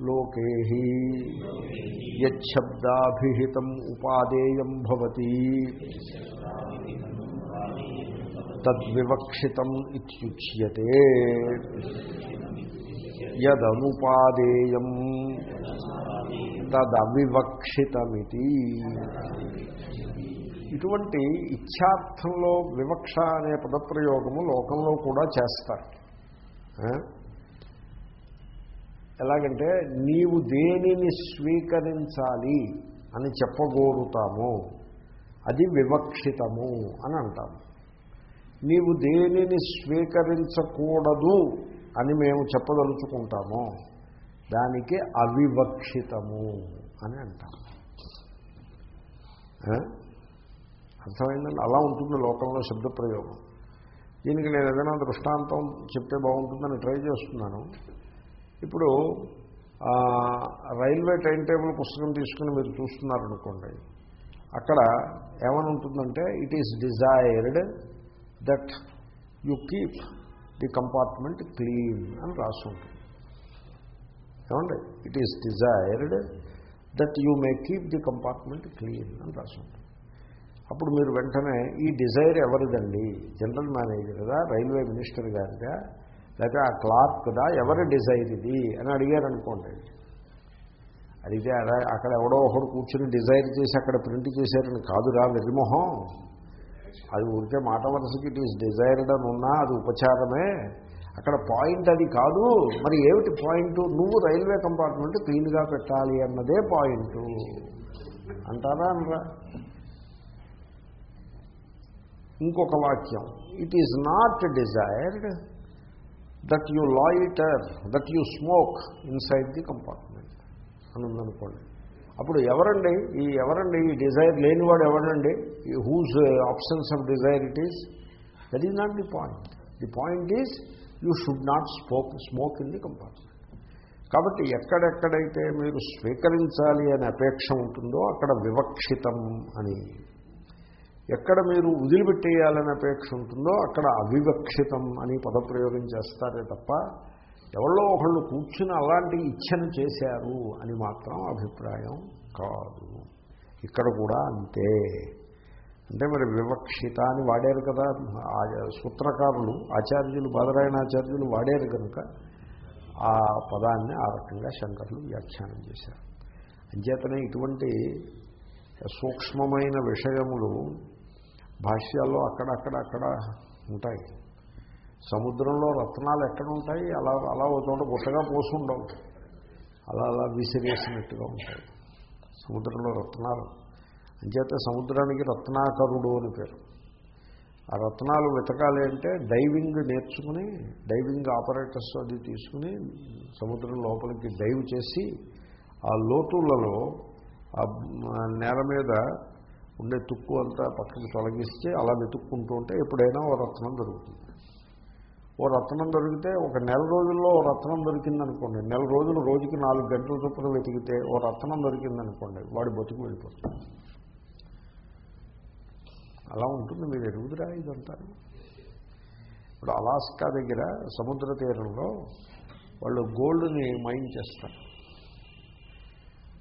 లోకే యశబ్దాభిహితం ఉపాదేయం భవతి తద్వివక్షితం ఇత్యుచ్యతే యదనుపాదేయం తదవివక్షితమితి. ఇటువంటి ఇచ్ఛార్థంలో వివక్ష అనే పదప్రయోగము లోకంలో కూడా చేస్తారు. ఎలాగంటే నీవు దేనిని స్వీకరించాలి అని చెప్పగోరుతాము. అది వివక్షితము అని అంటాము నీవు దేనిని స్వీకరించకూడదు అని మేము చెప్పదలుచుకుంటామో. దానికి అవివక్షితము అని అంటాము అర్థమైందండి? అలా ఉంటుంది లోకంలో శబ్దప్రయోగం. దీనికి నేను ఏదైనా దృష్టాంతం చెప్తే బాగుంటుందని ట్రై చేస్తున్నాను. ఇప్పుడు రైల్వే టైం టేబుల్ పుస్తకం తీసుకుని మీరు చూస్తున్నారనుకోండి అక్కడ ఏమని ఉంటుందంటే it is desired that you keep the compartment clean అని రాసి ఉంటుంది ఏమండి? It is desired that you may keep the compartment clean అని రాసి ఉంటుంది అప్పుడు మీరు వెంటనే ఈ డిజైర్ ఎవరిదండి? జనరల్ మేనేజర్ కదా రైల్వే మినిస్టర్ గారిగా లేకపోతే ఆ క్లార్క్దా ఎవరి డిజైర్ ఇది అని అడిగారు అనుకోండి అడిగితే అలా అక్కడ ఎవడో ఒకడు కూర్చుని డిజైర్ చేసి అక్కడ ప్రింట్ చేశారని కాదురా వెర్రిమొహం అది ఊరికే మాట వరుసకి ఇట్ ఈస్ డిజైర్డ్ అని ఉన్నా అది ఉపచారమే. అక్కడ పాయింట్ అది కాదు. మరి ఏమిటి పాయింట్? నువ్వు రైల్వే కంపార్ట్మెంట్ క్లీన్గా పెట్టాలి అన్నదే పాయింట్. అంటారా అనరా? ఇంకొక వాక్యం. It is not desired that you loiter that you smoke inside the compartment అని ఉందనుకోండి అప్పుడు ఎవరండి? ఈ ఎవరండి? ఈ డిజైర్ లేనివాడు ఎవరండి? Whose options of desire it is that is not the point the point is you should not smoke smoke in the compartment కాబట్టి ఎక్కడెక్కడైతే మీరు స్వీకరించాలి అనే అపేక్ష ఉంటుందో అక్కడ వివక్షితం అని ఎక్కడ మీరు వదిలిపెట్టేయాలని అపేక్ష ఉంటుందో అక్కడ అవివక్షితం అని పదప్రయోగం చేస్తారే తప్ప ఎవరో ఒకళ్ళు కూర్చుని అలాంటి ఇచ్ఛను చేశారు అని మాత్రం అభిప్రాయం కాదు. ఇక్కడ కూడా అంతే. అంటే మరి వివక్షిత అని వాడారు కదా ఆ సూత్రకారులు ఆచార్యులు బాదరాయణాచార్యులు వాడారు కనుక ఆ పదాన్ని ఆ రకంగా శంకర్లు వ్యాఖ్యానం చేశారు. అంచేతనే ఇటువంటి సూక్ష్మమైన విషయములు భాష్యాల్లో అక్కడక్కడ అక్కడ ఉంటాయి. సముద్రంలో రత్నాలు ఎక్కడ ఉంటాయి? అలా అలా ఒక చోట గుట్టగా పోసుండవు అలా అలా విసిరేసినట్టుగా ఉంటాయి. సముద్రంలో రత్నాలు. అంచేత సముద్రానికి రత్నాకరుడు అని పేరు. ఆ రత్నాలు వెతకాలి అంటే డైవింగ్ నేర్చుకుని డైవింగ్ ఆపరేటర్స్ అది తీసుకుని సముద్రం లోపలికి డైవ్ చేసి ఆ లోతులలో ఆ నేల మీద ఉండే తుక్కు అంతా పక్కకి తొలగిస్తే అలా వెతుక్కుంటూ ఉంటే ఎప్పుడైనా ఓ రత్నం దొరుకుతుంది. ఓ రత్నం దొరికితే ఒక నెల రోజుల్లో ఓ రత్నం దొరికిందనుకోండి నెల రోజులు రోజుకి నాలుగు గంటల చొప్పున వెతికితే ఓ రత్నం దొరికిందనుకోండి వాడి బతుకు వెళ్ళిపోతుంది. అలా ఉంటుంది మీరు ఎరుగుదురా ఇదంతా? ఇప్పుడు అలాస్కా దగ్గర సముద్ర తీరంలో వాళ్ళు గోల్డ్ని మైన్ చేస్తారు.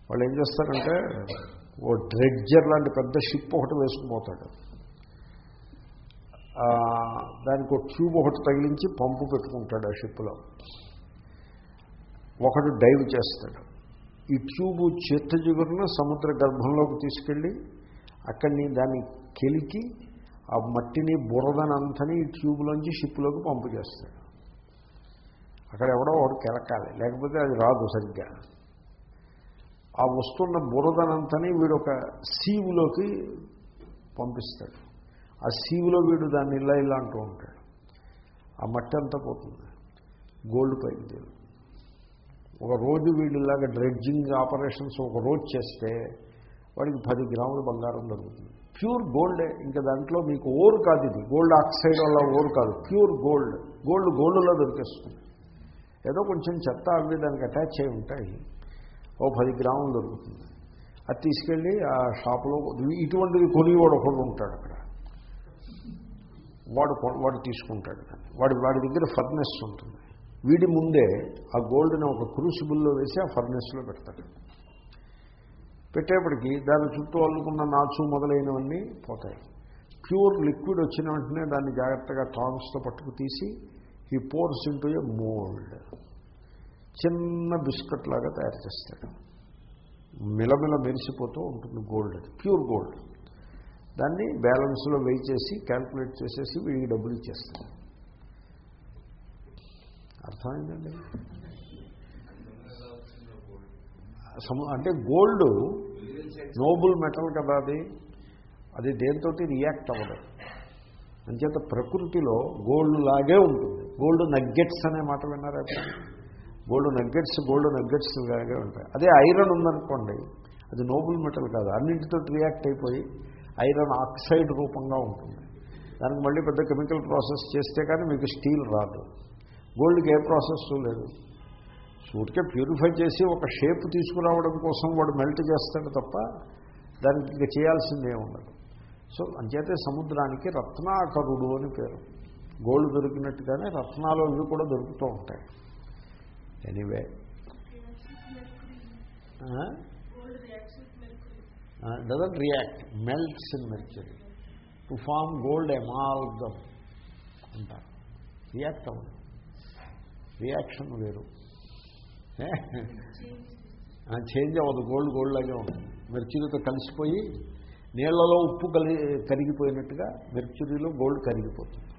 వాళ్ళు ఏం చేస్తారంటే ఓ డ్రెడ్జర్ లాంటి పెద్ద షిప్ ఒకటి వేసుకుపోతాడు. దానికి ఒక ట్యూబ్ ఒకటి తగిలించి పంపు పెట్టుకుంటాడు ఆ షిప్లో. ఒకడు డైవ్ చేస్తాడు. ఈ ట్యూబ్ చెత్త జిగురున సముద్ర గర్భంలోకి తీసుకెళ్ళి అక్కడిని దాన్ని కెలికి ఆ మట్టిని బురదనంతని ఈ ట్యూబ్లోంచి షిప్లోకి పంపు చేస్తాడు. అక్కడ ఎవడో ఒకడు కెలకాలి లేకపోతే అది రాదు సరిగ్గా. ఆ వస్తున్న బురదనంతని వీడు ఒక సీవులోకి పంపిస్తాడు. ఆ సీవులో వీడు దాన్ని ఇలా ఇలా అంటూ ఉంటాడు. ఆ మట్టి అంతా పోతుంది. గోల్డ్ పైకి తేలు ఒక రోజు వీడిలాగా డ్రెడ్జింగ్ ఆపరేషన్స్ ఒక రోజు చేస్తే వాడికి పది గ్రాముల బంగారం దొరుకుతుంది. ప్యూర్ గోల్డే ఇంకా దాంట్లో మీకు ఓరు కాదు ఇది. గోల్డ్ ఆక్సైడ్ వల్ల ఓరు కాదు. Pure gold. గోల్డ్ గోల్డ్లో దొరికేస్తుంది. ఏదో కొంచెం చెత్త అవి దానికి అటాచ్ అయి ఉంటాయి. ఓ పది గ్రాములు దొరుకుతుంది. అది తీసుకెళ్ళి ఆ షాపులో ఇటువంటిది కొనివాడు ఒకడు ఉంటాడు అక్కడ. వాడు వాడు తీసుకుంటాడు వాడి వాడి దగ్గర ఫర్నెస్ ఉంటుంది. వీడి ముందే ఆ గోల్డ్ని ఒక క్రూసిబుల్లో వేసి ఆ ఫర్నెస్లో పెడతాడు. పెట్టేప్పటికి దాని చుట్టూ అల్లుకున్న నాచు మొదలైనవన్నీ పోతాయి. ప్యూర్ లిక్విడ్ వచ్చిన వెంటనే దాన్ని జాగ్రత్తగా టాంగ్స్తో పట్టుకు తీసి ఈ పోర్స్ ఇంటూ ఏ మోల్డ్. చిన్న బిస్కెట్ లాగా తయారు చేస్తాడు. మిలమిల మెరిసిపోతూ ఉంటుంది గోల్డ్ ప్యూర్ గోల్డ్. దాన్ని బ్యాలెన్స్లో వెయి చేసి క్యాల్కులేట్ చేసేసి వీడికి డబ్బులు ఇచ్చేస్తాడు. అర్థమైందండి? సము అంటే గోల్డ్ నోబుల్ మెటల్ కదా అది. అది దేంతో రియాక్ట్ అవ్వదు. అంచేత ప్రకృతిలో గోల్డ్ లాగే ఉంటుంది. గోల్డ్ నగ్గెట్స్ అనే మాట విన్నారా? గోల్డ్ నగ్గెట్స్ గోల్డ్ నగ్గెట్స్ లాగే ఉంటాయి. అదే ఐరన్ ఉందనుకోండి అది నోబుల్ మెటల్ కాదు. అన్నింటితో రియాక్ట్ అయిపోయి ఐరన్ ఆక్సైడ్ రూపంగా ఉంటుంది. దానికి మళ్ళీ పెద్ద కెమికల్ ప్రాసెస్ చేస్తే కానీ మీకు స్టీల్ రాదు. గోల్డ్కి ఏ ప్రాసెస్ లేదు. సూటికే ప్యూరిఫై చేసి ఒక షేప్ తీసుకురావడం కోసం వాడు మెల్ట్ చేస్తాడు తప్ప దానికి ఇంకా చేయాల్సిందే ఉండదు. సో అంచేతే సముద్రానికి రత్నాకరుడు అని పేరు. గోల్డ్ దొరికినట్టుగానే రత్నాలు ఇవి కూడా దొరుకుతూ ఉంటాయి. Anyway doesn't react melts in mercury to form gold amalgam అంటారు. రియాక్ట్ అవ్వదు. రియాక్షన్ వేరు. చేంజ్ అవ్వదు. గోల్డ్ గోల్డ్ లాగే ఉంటుంది. మెర్చురీతో కలిసిపోయి నీళ్ళలో ఉప్పు కలి కరిగిపోయినట్టుగా మెర్చురీలో గోల్డ్ కరిగిపోతుంది.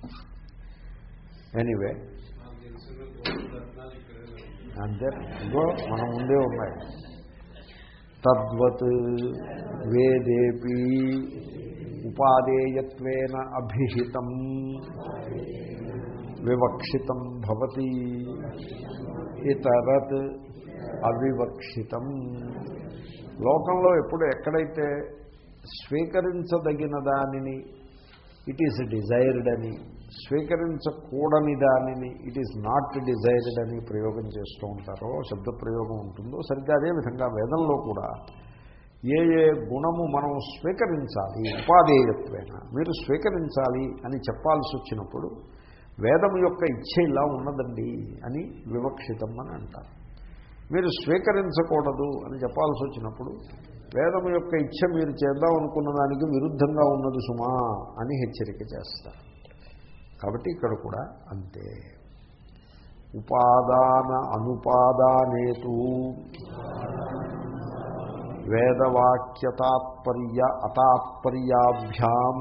ఎనీవే అంతే ఇగో మన ముందే ఉన్నాయి. తద్వత్ వేదేపి ఉపాదేయత్వేన అభిహితం వివక్షితం భవతి ఇతరత్ అవివక్షితం. లోకంలో ఎప్పుడు ఎక్కడైతే స్వీకరించదగిన దానిని ఇట్ ఈస్ డిజైర్డ్ అని స్వీకరించకూడని దానిని ఇట్ ఈస్ నాట్ డిజైర్డ్ అని ప్రయోగం చేస్తూ ఉంటారో శబ్ద ప్రయోగం ఉంటుందో సరిగ్గా అదేవిధంగా వేదంలో కూడా ఏ ఏ గుణము మనం స్వీకరించాలి ఉపాధేయత్వేన మీరు స్వీకరించాలి అని చెప్పాల్సి వచ్చినప్పుడు వేదం యొక్క ఇచ్చ ఇలా ఉన్నదండి అని వివక్షితం అని అంటారు. మీరు స్వీకరించకూడదు అని చెప్పాల్సి వచ్చినప్పుడు వేదం యొక్క ఇచ్చ మీరు చేద్దాం అనుకున్న దానికి విరుద్ధంగా ఉన్నది సుమా అని హెచ్చరిక చేస్తారు. కాబట్టి ఇక్కడ కూడా అంతే. ఉపాదాన అనుపాదానేతు వేదవాక్యతాత్పర్య అతాత్పర్యాభ్యాం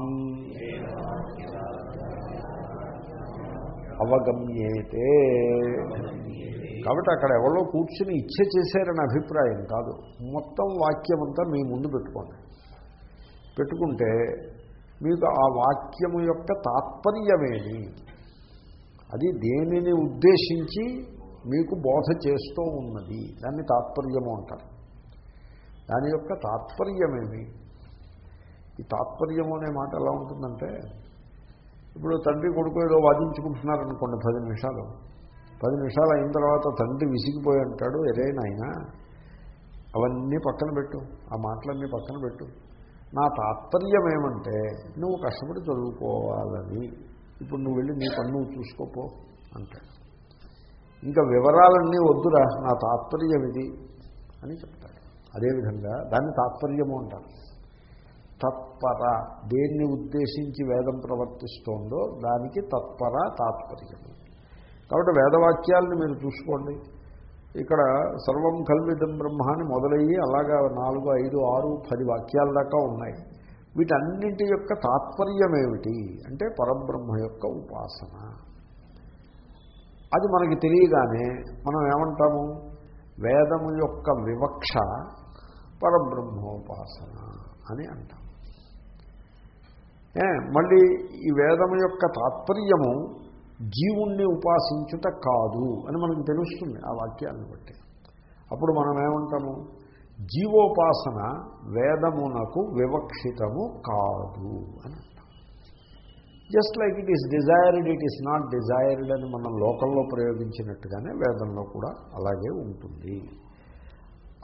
అవగమ్యేతే. కాబట్టి అక్కడ ఎవరో కూర్చుని ఇచ్చ చేశారని అభిప్రాయం కాదు. మొత్తం వాక్యం అంతా మీ ముందు పెట్టుకోండి. పెట్టుకుంటే మీకు ఆ వాక్యము యొక్క తాత్పర్యమేమి అది దేనిని ఉద్దేశించి మీకు బోధ చేస్తూ ఉన్నది? దాన్ని తాత్పర్యము అంటారు. దాని యొక్క తాత్పర్యమేమి? ఈ తాత్పర్యము అనే మాట ఎలా ఉంటుందంటే ఇప్పుడు తండ్రి కొడుకు ఏదో వాదించుకుంటున్నారనుకోండి పది నిమిషాలు. పది నిమిషాలు అయిన తర్వాత తండ్రి విసిగిపోయి అంటాడు ఎరైనా అయినా అవన్నీ పక్కన పెట్టు ఆ మాటలన్నీ పక్కన పెట్టు. నా తాత్పర్యం ఏమంటే నువ్వు కష్టపడి చదువుకోవాలని. ఇప్పుడు నువ్వు వెళ్ళి నీ పని చూసుకోపో అంటాడు ఇంకా వివరాలన్నీ వద్దురా నా తాత్పర్యం ఇది అని చెప్తాడు. అదేవిధంగా దాన్ని తాత్పర్యము అంటారు. తత్పర దేన్ని ఉద్దేశించి వేదం ప్రవర్తిస్తోందో దానికి తత్పర తాత్పర్యము. కాబట్టి వేదవాక్యాలను మీరు చూసుకోండి. ఇక్కడ సర్వం కల్విదం బ్రహ్మ అని మొదలయ్యి అలాగా నాలుగు ఐదు ఆరు పది వాక్యాల దాకా ఉన్నాయి. వీటన్నింటి యొక్క తాత్పర్యం ఏమిటి అంటే పరబ్రహ్మ యొక్క ఉపాసన. అది మనకి తెలియగానే మనం ఏమంటాము? వేదము యొక్క వివక్ష పరబ్రహ్మోపాసన అని అంటాం. ఏ, మళ్ళీ ఈ వేదము యొక్క తాత్పర్యము జీవుణ్ణి ఉపాసించుట కాదు అని మనకు తెలుస్తుంది ఆ వాక్యాన్ని బట్టి. అప్పుడు మనం ఏమంటాము? జీవోపాసన వేదమునకు వివక్షితము కాదు అని just like it is desired it is not desired అని మనం లోకంలో ప్రయోగించినట్టుగానే వేదంలో కూడా అలాగే ఉంటుంది.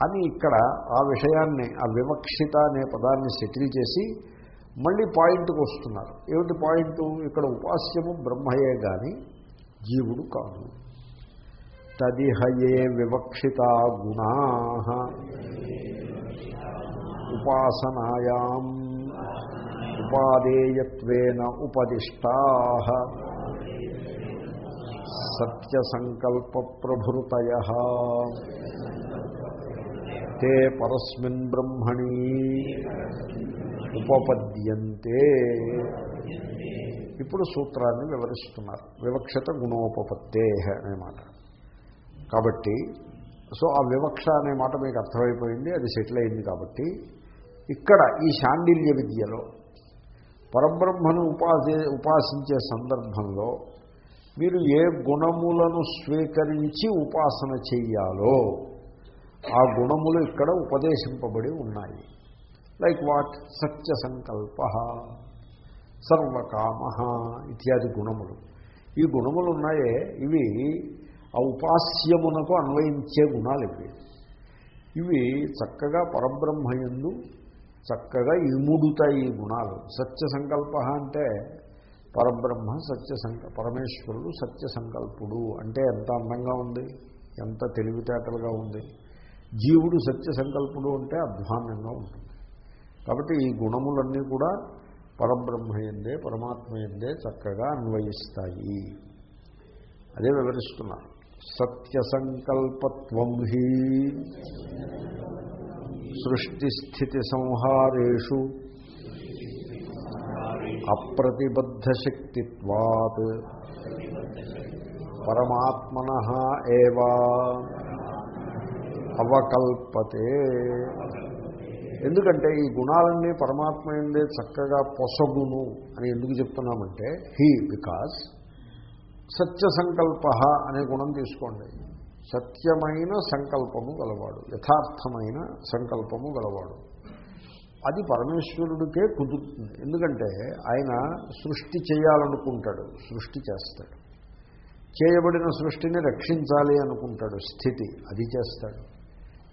అని ఇక్కడ ఆ విషయాన్ని ఆ వివక్షిత అనే పదాన్ని సెటిల్ చేసి మళ్ళీ పాయింట్కి వస్తున్నారు. ఏమిటి పాయింట్? ఇక్కడ ఉపాస్యము బ్రహ్మయే కానీ జీవుడు కాదు. తదిహయే వివక్షిత గుణా. ఉపాసనాయాం ఉపాదేయత్వేన ఉపదిష్టా. సత్యసంకల్ప ప్రభృతయ తే పరస్మిన్ బ్రహ్మణీ. ఉపపద్యంతే. ఇప్పుడు సూత్రాన్ని వివరిస్తున్నారు. వివక్షత గుణోపపత్తే అనే మాట. కాబట్టి సో ఆ వివక్ష అనే మాట మీకు అర్థమైపోయింది అది సెటిల్ అయింది కాబట్టి ఇక్కడ ఈ శాండిల్య విద్యలో పరబ్రహ్మను ఉపాసి ఉపాసించే సందర్భంలో మీరు ఏ గుణములను స్వీకరించి ఉపాసన చెయ్యాలో ఆ గుణములు ఇక్కడ ఉపదేశింపబడి ఉన్నాయి. Like what? సత్య సంకల్ప. సర్వకామ ఇత్యాది గుణములు. ఈ గుణములు ఉన్నాయే ఇవి ఆ ఉపాస్యమునకు అన్వయించే గుణాలు ఇవి. ఇవి చక్కగా పరబ్రహ్మయందు చక్కగా ఇముడుతాయి ఈ గుణాలు. సత్య సంకల్ప అంటే పరబ్రహ్మ సత్య సంక పరమేశ్వరుడు సత్య సంకల్పుడు అంటే ఎంత అందంగా ఉంది ఎంత తెలివితేటలుగా ఉంది. జీవుడు సత్య సంకల్పుడు అంటే అధ్వాన్నంగా ఉంటుంది. కాబట్టి ఈ గుణములన్నీ కూడా పరబ్రహ్మయందే పరమాత్మయందే చక్కగా అన్వయిస్తాయి. అదే వివరిస్తున్నారు సత్య సంకల్పత్వం హి సృష్టిస్థితి సంహారేషు అప్రతిబద్ధశక్తిత్వాత్ పరమాత్మన ఏవా అవకల్పతే ఎందుకంటే ఈ గుణాలన్నీ పరమాత్మ ఎందే చక్కగా పొసగును అని ఎందుకు చెప్తున్నామంటే హీ బికాస్ సత్య సంకల్ప అనే గుణం తీసుకోండి. సత్యమైన సంకల్పము గలవాడు యథార్థమైన సంకల్పము గలవాడు. అది పరమేశ్వరుడికే కుదురుతుంది. ఎందుకంటే ఆయన సృష్టి చేయాలనుకుంటాడు సృష్టి చేస్తాడు. చేయబడిన సృష్టిని రక్షించాలి అనుకుంటాడు స్థితి అది చేస్తాడు.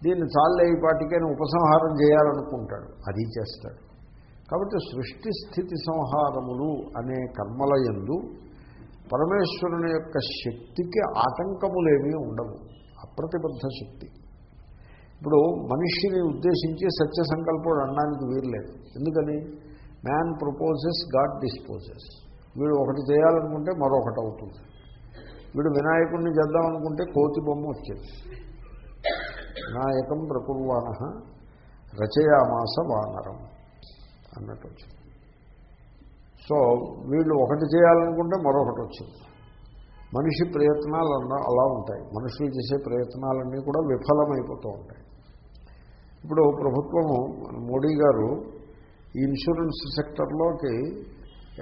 దీన్ని చాలేపాటికే ఉపసంహారం చేయాలనుకుంటాడు. అది చేస్తాడు. కాబట్టి సృష్టి స్థితి సంహారములు అనే కర్మల యందు పరమేశ్వరుని యొక్క శక్తికి ఆటంకములేమీ ఉండవు. అప్రతిబద్ధ శక్తి. ఇప్పుడు మనిషిని ఉద్దేశించి సత్య సంకల్పం అనడానికి వీరలేదు ఎందుకని? మ్యాన్ ప్రపోజెస్ గాడ్ డిస్పోజెస్ వీడు ఒకటి చేయాలనుకుంటే మరొకటి అవుతుంది. వీడు వినాయకుడిని చేద్దామనుకుంటే కోతి బొమ్మ వచ్చేది. వినాయకం ప్రకుర్వాణ రచయామాస వానరం అన్నట్టు వచ్చింది సో వీళ్ళు ఒకటి చేయాలనుకుంటే మరొకటి వచ్చింది. మనిషి ప్రయత్నాలు అలా ఉంటాయి. మనుషులు చేసే ప్రయత్నాలన్నీ కూడా విఫలమైపోతూ ఉంటాయి. ఇప్పుడు ప్రభుత్వము మోడీ గారు ఈ ఇన్సూరెన్స్ సెక్టర్లోకి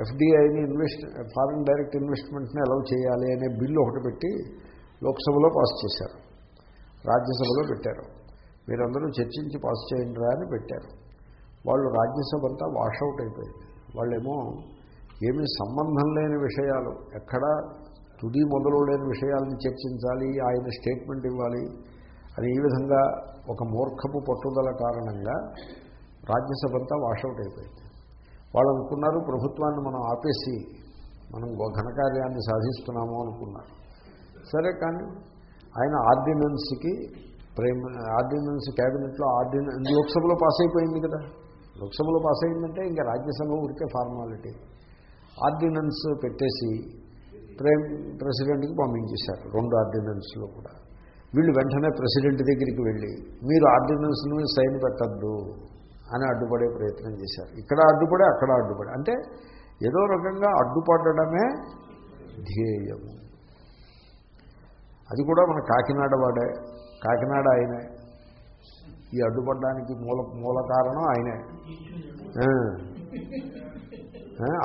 ఎఫ్డిఐని ఇన్వెస్ట్ ఫారిన్ డైరెక్ట్ ఇన్వెస్ట్మెంట్ని అలౌ చేయాలి అనే బిల్లు ఒకటి పెట్టి లోక్సభలో పాస్ చేశారు. రాజ్యసభలో పెట్టారు. మీరందరూ చర్చించి పాస్ చేయండి అని పెట్టారు. వాళ్ళు రాజ్యసభ అంతా వాషౌట్ అయిపోయింది. వాళ్ళేమో ఏమీ సంబంధం లేని విషయాలు ఎక్కడా తుది మొదలు లేని విషయాలను చర్చించాలి ఆయన స్టేట్మెంట్ ఇవ్వాలి అని ఈ విధంగా ఒక మూర్ఖపు పట్టుదల కారణంగా రాజ్యసభ అంతా వాషౌట్ అయిపోయింది. వాళ్ళు అనుకున్నారు ప్రభుత్వాన్ని మనం ఆపేసి మనం ఘనకార్యాన్ని సాధిస్తున్నాము అనుకున్నారు. సరే కానీ ఆయన ఆర్డినెన్స్కి ప్రేమ ఆర్డినెన్స్ క్యాబినెట్లో ఆర్డినెన్స్ లోక్సభలో పాస్ అయిపోయింది కదా. లోక్సభలో పాస్ అయిందంటే ఇంకా రాజ్యసభ ఊరికే ఫార్మాలిటీ. ఆర్డినెన్స్ పెట్టేసి ప్రేమ్ ప్రెసిడెంట్కి పంపించేశారు రెండు ఆర్డినెన్స్లో కూడా. వీళ్ళు వెంటనే ప్రెసిడెంట్ దగ్గరికి వెళ్ళి మీరు ఆర్డినెన్స్ని సైన్ పెట్టద్దు అని అడ్డుపడే ప్రయత్నం చేశారు. ఇక్కడ అడ్డుపడే అక్కడ అడ్డుపడే. అంటే ఏదో రకంగా అడ్డుపడమే ధ్యేయము. అది కూడా మన కాకినాడ వాడే. కాకినాడ ఆయనే. ఈ అడ్డుపడడానికి మూల మూల కారణం ఆయనే.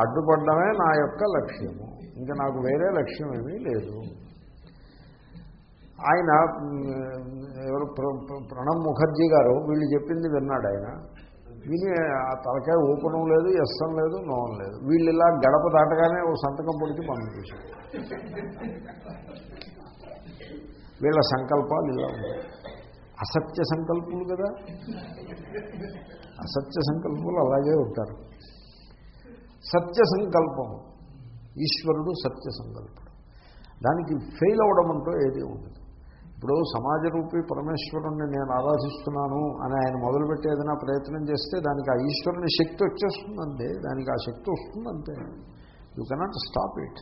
అడ్డుపడమే నా యొక్క లక్ష్యము. ఇంకా నాకు వేరే లక్ష్యం ఏమీ లేదు. ఆయన ఎవరు ప్రణబ్ ముఖర్జీ గారు వీళ్ళు చెప్పింది విన్నాడు ఆయన. విని ఆ తలకాయ ఊపడం లేదు ఎస్సం లేదు నోన్ లేదు. వీళ్ళు ఇలా గడప దాటగానే ఓ సంతకం పొడిచి పంపించారు. వీళ్ళ సంకల్పాలు ఇలా ఉన్నాయి అసత్య సంకల్పులు కదా? అసత్య సంకల్పులు అలాగే ఉంటారు. సత్య సంకల్పం. ఈశ్వరుడు సత్య సంకల్పుడు. దానికి ఫెయిల్ అవ్వడం అంటూ ఏది ఉండదు. ఇప్పుడు సమాజ రూపి పరమేశ్వరుణ్ణి నేను ఆరాధిస్తున్నాను అని ఆయన మొదలుపెట్టి ఏదైనా ప్రయత్నం చేస్తే దానికి ఆ ఈశ్వరుని శక్తి వచ్చేస్తుందంటే దానికి ఆ శక్తి వస్తుందంటే. You cannot stop it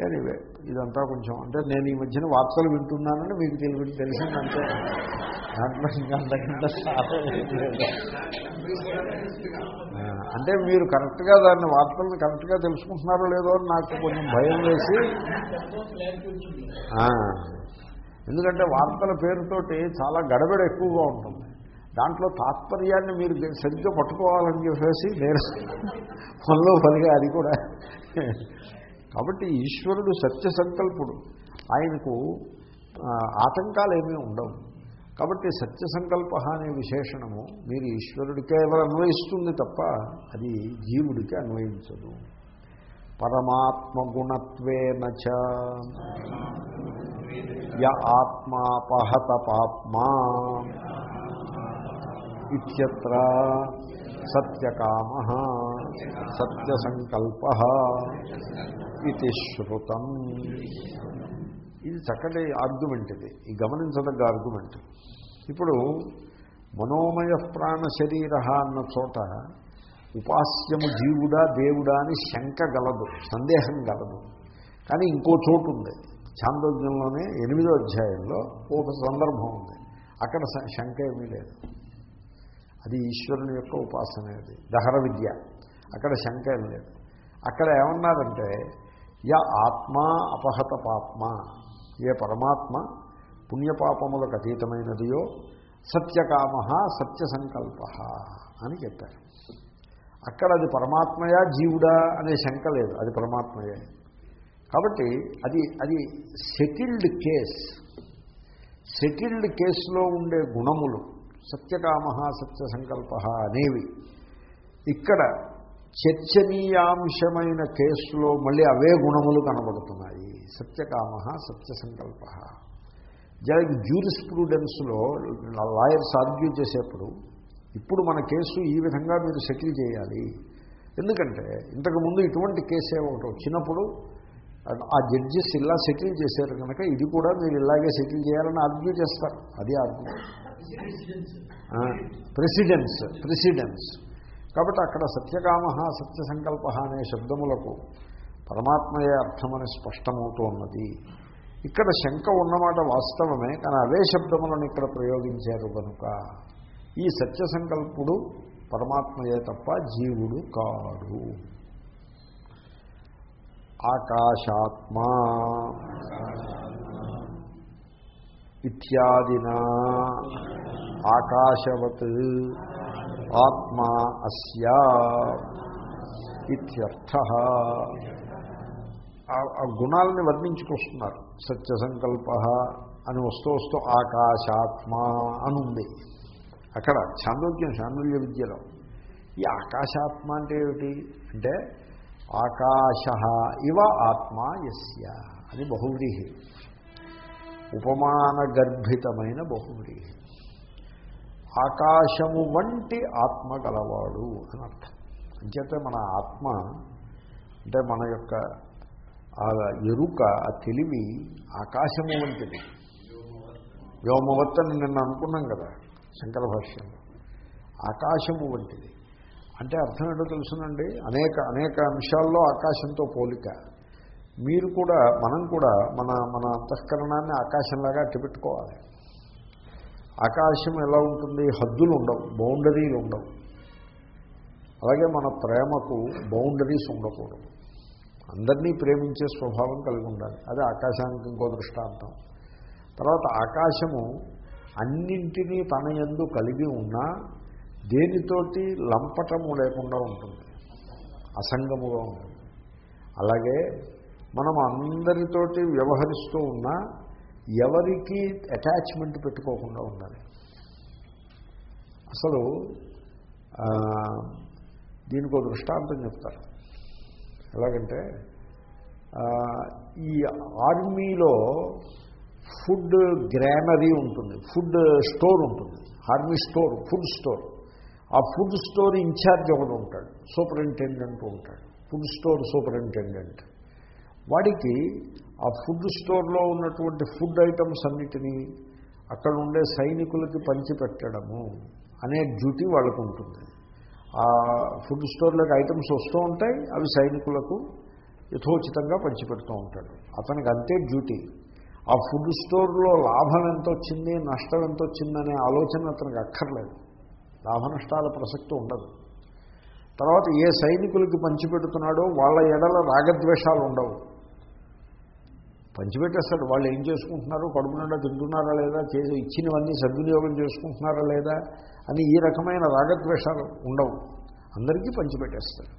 anyway ఇదంతా కొంచెం అంటే నేను ఈ మధ్యన వార్తలు వింటున్నానని మీకు తెలివి తెలిసిందంటే దాంట్లో ఇంకా అంతకంటే అంటే మీరు కరెక్ట్గా దాన్ని వార్తలను కరెక్ట్గా తెలుసుకుంటున్నారో లేదో అని నాకు కొంచెం భయం వేసి ఎందుకంటే వార్తల పేరుతోటి చాలా గడబడ ఎక్కువగా ఉంటుంది. దాంట్లో తాత్పర్యాన్ని మీరు సరిగ్గా పట్టుకోవాలని చెప్పేసి నేను పనిలో పనిగా అది కూడా కాబట్టి ఈశ్వరుడు సత్య సంకల్పుడు. ఆయనకు ఆటంకాలు ఏమీ ఉండవు. కాబట్టి సత్య సంకల్ప అనే విశేషణము మీరు ఈశ్వరుడికే ఎవరు అన్వయిస్తుంది తప్ప అది జీవుడికి అన్వయించదు. పరమాత్మ గుణత్వేన చ. య ఆత్మాపహత పాప్మా ఇత్యత్ర సత్యకామ సత్యసంకల్ప ఇది శృతం ఇది చక్కటి ఆర్గ్యుమెంట్ ఇది. ఈ గమనించదగ్గ ఆర్గ్యుమెంట్ ఇప్పుడు మనోమయ ప్రాణ శరీర అన్న చోట ఉపాస్యము జీవుడా దేవుడా అని శంక గలదు సందేహం గలదు. కానీ ఇంకో చోటు ఉంది. చాందోగ్యంలోనే ఎనిమిదో అధ్యాయంలో ఒక సందర్భం ఉంది. అక్కడ శంక ఏమీ లేదు. అది ఈశ్వరుని యొక్క ఉపాసన అది. దహర విద్య. అక్కడ శంక ఏం లేదు. అక్కడ ఏమన్నారంటే య ఆత్మా అపహత పాత్మ ఏ పరమాత్మ పుణ్యపాపములకు అతీతమైనదియో సత్యకామ సత్య సంకల్ప అని చెప్పారు. అక్కడ అది పరమాత్మయా జీవుడా అనే శంక లేదు అది పరమాత్మయే. కాబట్టి అది అది సెటిల్డ్ కేస్ సెటిల్డ్ కేసులో ఉండే గుణములు సత్యకామ సత్య సంకల్ప అనేవి ఇక్కడ చర్చనీయాంశమైన కేసులో మళ్ళీ అవే గుణములు కనబడుతున్నాయి. సత్యకామ సత్య సంకల్ప జనకి జ్యూరిస్ప్రూడెన్స్లో లాయర్స్ ఆర్గ్యూ చేసేప్పుడు ఇప్పుడు మన కేసు ఈ విధంగా మీరు సెటిల్ చేయాలి. ఎందుకంటే ఇంతకుముందు ఇటువంటి కేసే ఒకటి వచ్చినప్పుడు ఆ జడ్జెస్ ఇలా సెటిల్ చేశారు కనుక ఇది కూడా మీరు ఇలాగే సెటిల్ చేయాలని ఆర్గ్యూ చేస్తారు. అది ఆర్గ్యూ. ప్రెసిడెన్స్ ప్రెసిడెన్స్ కాబట్టి అక్కడ సత్యకామ సత్య సంకల్ప అనే శబ్దములకు పరమాత్మయే అర్థమని స్పష్టమవుతూ ఉన్నది. ఇక్కడ శంక ఉన్నమాట వాస్తవమే కానీ అవే శబ్దములను ఇక్కడ ప్రయోగించారు కనుక. ఈ సత్య సంకల్పుడు పరమాత్మయే తప్ప జీవుడు కాడు. ఆకాశాత్మా ఇత్యాదినా ఆకాశవత్ ఆత్మా అస్యా ఇత్యర్థ. ఆ- గుణాలని వర్ణించుకొస్తున్నారు. సత్య సంకల్ప అని వస్తూ వస్తూ ఆకాశాత్మ అనుంది. అక్కడ చాంద్రోగ్యం చాంద్రుల్య విద్యలో. ఈ ఆకాశాత్మ అంటే ఏమిటి? అంటే ఆకాశ ఇవ ఆత్మ యస్య అని బహువ్రీహి. ఉపమానగర్భితమైన బహువ్రీహి. ఆకాశము వంటి ఆత్మ గలవాడు అని అర్థం. అంచేతే మన ఆత్మ అంటే మన యొక్క ఆ ఎరుక ఆ తెలివి ఆకాశము వంటిది. వ్యోమవత్ అని నిన్న అనుకున్నాం కదా శంకర భాష్యంలో ఆకాశము వంటిది. అంటే అర్థం ఏంటో తెలుసునండి? అనేక అనేక అంశాల్లో ఆకాశంతో పోలిక. మీరు కూడా మనం కూడా మన మన అంతఃకరణాన్ని ఆకాశంలాగా అట్టిపెట్టుకోవాలి. ఆకాశం ఎలా ఉంటుంది? హద్దులు ఉండవు బౌండరీలు ఉండవు. అలాగే మన ప్రేమకు బౌండరీస్ ఉండకూడదు. అందరినీ ప్రేమించే స్వభావం కలిగి ఉండాలి. అదే ఆకాశానికి ఇంకో దృష్టాంతం. తర్వాత ఆకాశము అన్నింటినీ తన యందు కలిగి ఉన్నా దేనితోటి లంపటము లేకుండా ఉంటుంది. అసంగముగా ఉంటుంది. అలాగే మనం అందరితోటి వ్యవహరిస్తూ ఉన్నా ఎవరికి అటాచ్మెంట్ పెట్టుకోకుండా ఉండాలి. అసలు దీనికి ఒక దృష్టాంతం చెప్తారు ఎలాగంటే ఈ ఆర్మీలో ఫుడ్ గ్రానరీ ఉంటుంది ఫుడ్ స్టోర్ ఉంటుంది ఆర్మీ స్టోర్ ఫుడ్ స్టోర్. ఆ ఫుడ్ స్టోర్ ఇన్ఛార్జ్ ఒకడు ఉంటాడు సూపరింటెండెంట్ ఉంటాడు ఫుడ్ స్టోర్ సూపరింటెండెంట్. వాడికి ఆ ఫుడ్ స్టోర్లో ఉన్నటువంటి ఫుడ్ ఐటమ్స్ అన్నిటినీ అక్కడ ఉండే సైనికులకి పంచిపెట్టడము అనే డ్యూటీ వాళ్ళకు ఉంటుంది. ఆ ఫుడ్ స్టోర్లోకి ఐటమ్స్ వస్తూ ఉంటాయి అవి సైనికులకు యథోచితంగా పంచిపెడుతూ ఉంటాడు. అతనికి అంతే డ్యూటీ. ఆ ఫుడ్ స్టోర్లో లాభం ఎంత వచ్చింది నష్టం ఎంత వచ్చిందనే ఆలోచన అతనికి అక్కర్లేదు. లాభ నష్టాల ప్రసక్తి ఉండదు. తర్వాత ఏ సైనికులకి పంచిపెడుతున్నాడో వాళ్ళ ఎడల రాగద్వేషాలు ఉండవు పంచిపెట్టేస్తాడు. వాళ్ళు ఏం చేసుకుంటున్నారు? కడుపు నిండా తింటున్నారా లేదా? చేసి ఇచ్చినవన్నీ సద్వినియోగం చేసుకుంటున్నారా లేదా? అని ఈ రకమైన రాగద్వేషాలు ఉండవు. అందరికీ పంచిపెట్టేస్తాడు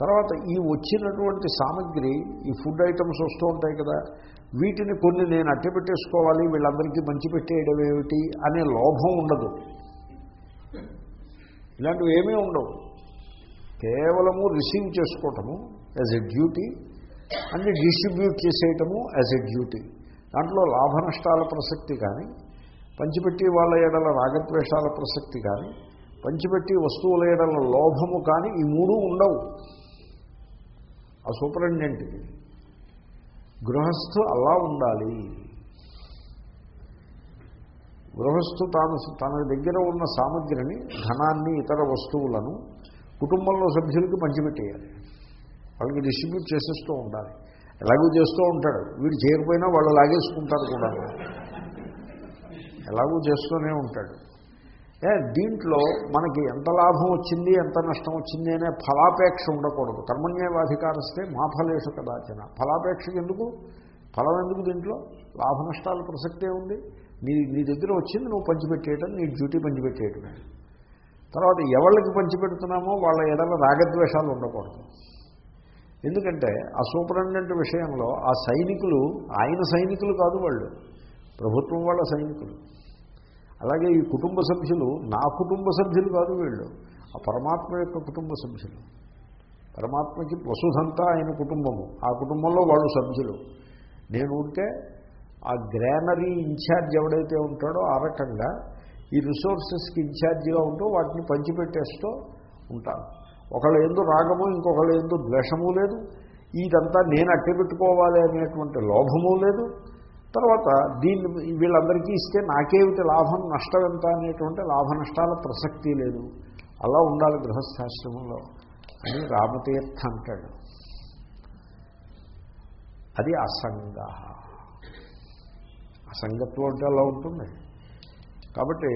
తర్వాత ఈ వచ్చినటువంటి సామగ్రి ఈ ఫుడ్ ఐటమ్స్ వస్తూ ఉంటాయి కదా వీటిని కొన్ని నేను అట్టపెట్టేసుకోవాలి వీళ్ళందరికీ పంచిపెట్టేయడం ఏమిటి అనే లోభం ఉండదు. ఇలాంటివి ఏమీ ఉండవు. కేవలము రిసీవ్ చేసుకోవటము యాజ్ ఎ డ్యూటీ అన్ని డిస్ట్రిబ్యూట్ చేసేయటము యాజ్ ఎ డ్యూటీ దాంట్లో లాభ నష్టాల ప్రసక్తి కానీ పంచిపెట్టి వాళ్ళ ఏడల రాగద్వేషాల ప్రసక్తి కానీ పంచిపెట్టి వస్తువుల ఏడల లోభము కానీ ఈ మూడు ఉండవు. ఆ సూపరింటెండెంట్కి గృహస్థు అలా ఉండాలి. గృహస్థు తాను తన దగ్గర ఉన్న సామగ్రిని ధనాన్ని ఇతర వస్తువులను కుటుంబంలో సభ్యులకి పంచిపెట్టేయాలి. వాళ్ళకి డిస్ట్రిబ్యూట్ చేసేస్తూ ఉండాలి. ఎలాగూ చేస్తూ ఉంటాడు. వీడు చేయకపోయినా వాళ్ళు లాగేసుకుంటారు కూడా. ఎలాగూ చేస్తూనే ఉంటాడు. ఏ దీంట్లో మనకి ఎంత లాభం వచ్చింది ఎంత నష్టం వచ్చింది అనే ఫలాపేక్ష ఉండకూడదు. కర్మణ్యేవాధికారస్తే మా ఫలేషు కదాచన. ఫలాపేక్ష ఎందుకు? ఫలం ఎందుకు దీంట్లో? లాభ నష్టాల ప్రసక్తే ఉంది. నీ నీ దగ్గర వచ్చింది నువ్వు పంచిపెట్టేయటం నీ డ్యూటీ పంచిపెట్టేయటమే. తర్వాత ఎవరికి పంచిపెడుతున్నామో వాళ్ళ ఎడల రాగద్వేషాలు ఉండకూడదు. ఎందుకంటే ఆ సూపరింటెండెంట్ విషయంలో ఆ సైనికులు ఆయన సైనికులు కాదు వాళ్ళు. ప్రభుత్వం వాళ్ళ సైనికులు. అలాగే ఈ కుటుంబ సభ్యులు నా కుటుంబ సభ్యులు కాదు వీళ్ళు. ఆ పరమాత్మ యొక్క కుటుంబ సభ్యులు. పరమాత్మకి వసుధంతా ఆయన కుటుంబము. ఆ కుటుంబంలో వాళ్ళు సభ్యులు. నేను ఉంటే ఆ గ్రానరీ ఇన్ఛార్జ్ ఎవడైతే ఉంటాడో ఆ రకంగా ఈ రిసోర్సెస్కి ఇన్ఛార్జిగా ఉంటూ వాటిని పంచిపెట్టేస్తూ ఉంటాను. ఒకళ్ళు ఎందు రాగము ఇంకొకళ్ళు ఎందు ద్వేషము లేదు. ఇదంతా నేను అట్టి పెట్టుకోవాలి అనేటువంటి లోభము లేదు. తర్వాత దీన్ని వీళ్ళందరికీ ఇస్తే నాకేమిటి లాభం నష్టం ఎంత అనేటువంటి లాభ నష్టాల ప్రసక్తి లేదు. అలా ఉండాలి గృహస్థాశ్రమంలో అని రామతీర్థ అంటాడు. అది అసంగ. అసంగత్వం అంటే అలా ఉంటుంది. కాబట్టి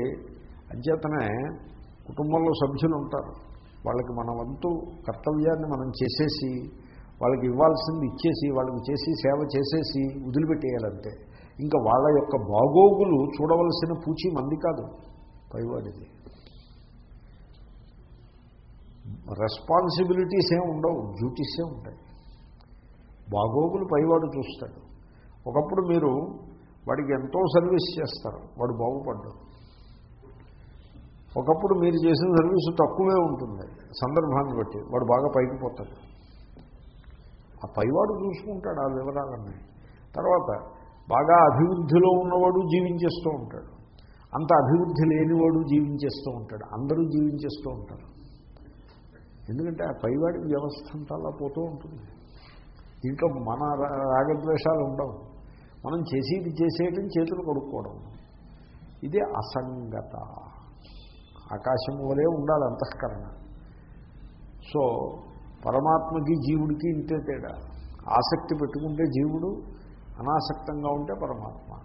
అంచేతనే కుటుంబంలో సభ్యులు ఉంటారు. వాళ్ళకి మన వంతు కర్తవ్యాన్ని మనం చేసేసి వాళ్ళకి ఇవ్వాల్సింది ఇచ్చేసి వాళ్ళకి చేసి సేవ చేసేసి వదిలిపెట్టేయాలంటే ఇంకా వాళ్ళ యొక్క బాగోగులు చూడవలసిన పూచి మంది కాదు పైవాడిది. రెస్పాన్సిబిలిటీస్ ఏమి ఉండవు డ్యూటీసే ఉంటాయి. బాగోగులు పైవాడు చూస్తాడు. ఒకప్పుడు మీరు వాడికి ఎంతో సర్వీస్ చేస్తారు వాడు బాగుపడ్డాడు. ఒకప్పుడు మీరు చేసిన సర్వీసు తక్కువే ఉంటుంది సందర్భాన్ని బట్టి. వాడు బాగా పైకి పోతాడు. ఆ పైవాడు చూసుకుంటాడు ఆ వివరాలన్నీ. తర్వాత బాగా అభివృద్ధిలో ఉన్నవాడు జీవించేస్తూ ఉంటాడు. అంత అభివృద్ధి లేనివాడు జీవించేస్తూ ఉంటాడు. అందరూ జీవించేస్తూ ఉంటారు. ఎందుకంటే ఆ పైవాడి వ్యవస్థ అంతా అలా పోతూ ఉంటుంది. దీంట్లో మన రాగద్వేషాలు ఉండవు. మనం చేసేది చేసేయటం చేతులు కొడుక్కోవడం. ఇదే అసంగత. ఆకాశం వలే ఉండాలి అంతఃకరణ. సో పరమాత్మకి జీవుడికి ఇంతే తేడా. ఆసక్తి పెట్టుకుంటే జీవుడు అనాసక్తంగా ఉంటే పరమాత్మ.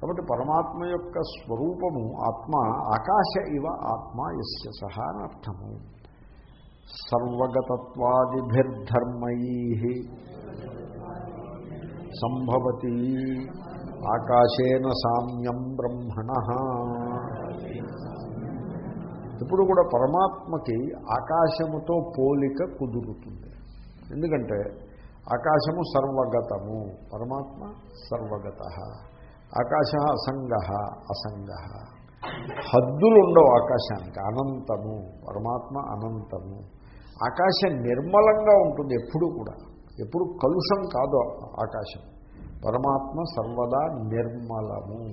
కాబట్టి పరమాత్మ యొక్క స్వరూపము ఆత్మ ఆకాశ ఇవ ఆత్మ ఎస్య సహా అని అర్థము. సర్వగతత్వాదిభిర్ధర్మై సంభవతి ఆకాశేన సామ్యం బ్రహ్మణ ఇప్పుడు కూడా పరమాత్మకి ఆకాశముతో పోలిక కుదురుతుంది. ఎందుకంటే ఆకాశము సర్వగతము. పరమాత్మ సర్వగత. ఆకాశ అసంగ అసంగ. హద్దులు ఉండవు ఆకాశానికి అనంతము. పరమాత్మ అనంతము. ఆకాశం నిర్మలంగా ఉంటుంది ఎప్పుడు కూడా. ఎప్పుడు కలుషం కాదు ఆకాశం. పరమాత్మ సర్వదా నిర్మలము.